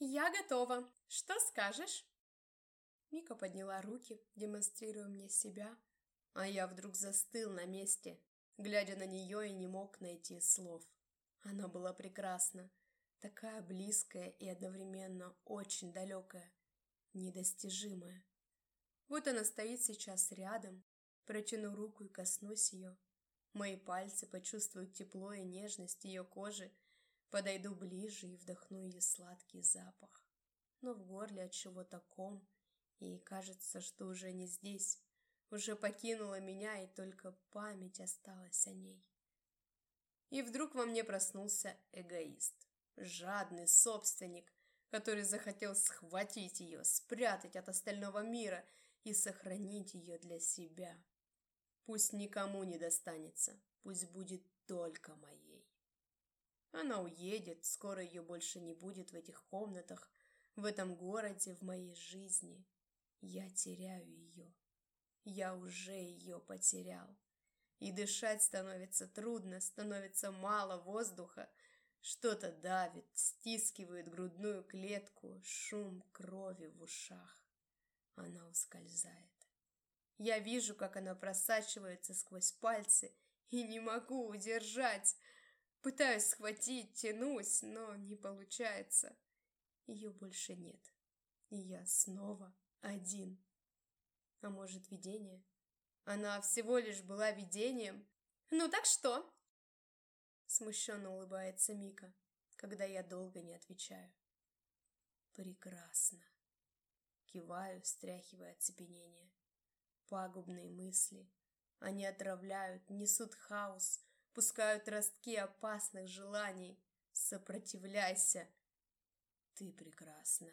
«Я готова. Что скажешь?» Мика подняла руки, демонстрируя мне себя, а я вдруг застыл на месте, глядя на нее и не мог найти слов. Она была прекрасна, такая близкая и одновременно очень далекая, недостижимая. Вот она стоит сейчас рядом, протяну руку и коснусь ее. Мои пальцы почувствуют тепло и нежность ее кожи, подойду ближе и вдохну ее сладкий запах. Но в горле от чего-то ком, и кажется, что уже не здесь, уже покинула меня, и только память осталась о ней. И вдруг во мне проснулся эгоист, жадный собственник, который захотел схватить ее, спрятать от остального мира и сохранить ее для себя. Пусть никому не достанется, пусть будет только моей. Она уедет, скоро ее больше не будет в этих комнатах, в этом городе, в моей жизни. Я теряю ее. Я уже ее потерял. И дышать становится трудно, становится мало воздуха. Что-то давит, стискивает грудную клетку, шум крови в ушах. Она ускользает. Я вижу, как она просачивается сквозь пальцы и не могу удержать. Пытаюсь схватить, тянусь, но не получается. Ее больше нет. И я снова один. А может, видение? Она всего лишь была видением. «Ну так что?» Смущенно улыбается Мика, когда я долго не отвечаю. «Прекрасно!» Киваю, стряхивая оцепенение. Пагубные мысли. Они отравляют, несут хаос, пускают ростки опасных желаний. Сопротивляйся. Ты прекрасна.